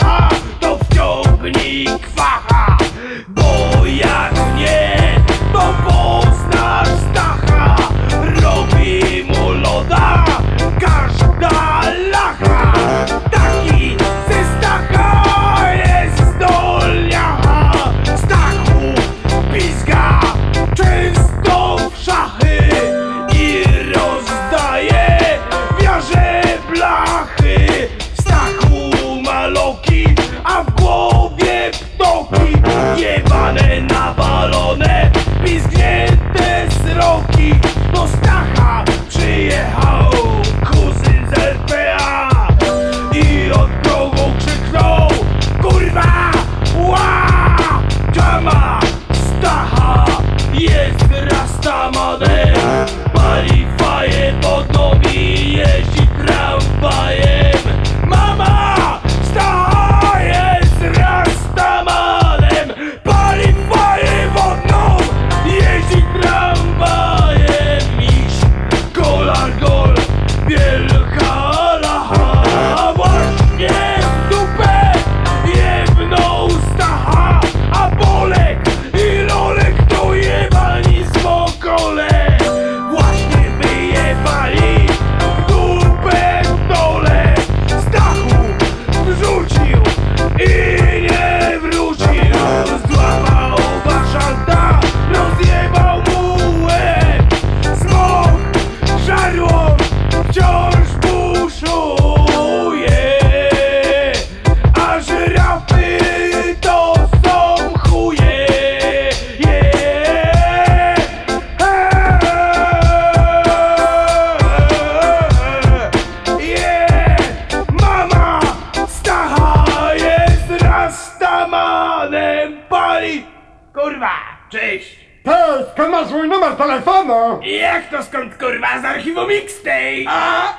aha, to wciągnij kwach. go. Skąd masz mój numer telefonu? Jak to skąd kurwa z archiwum Mixtape? A?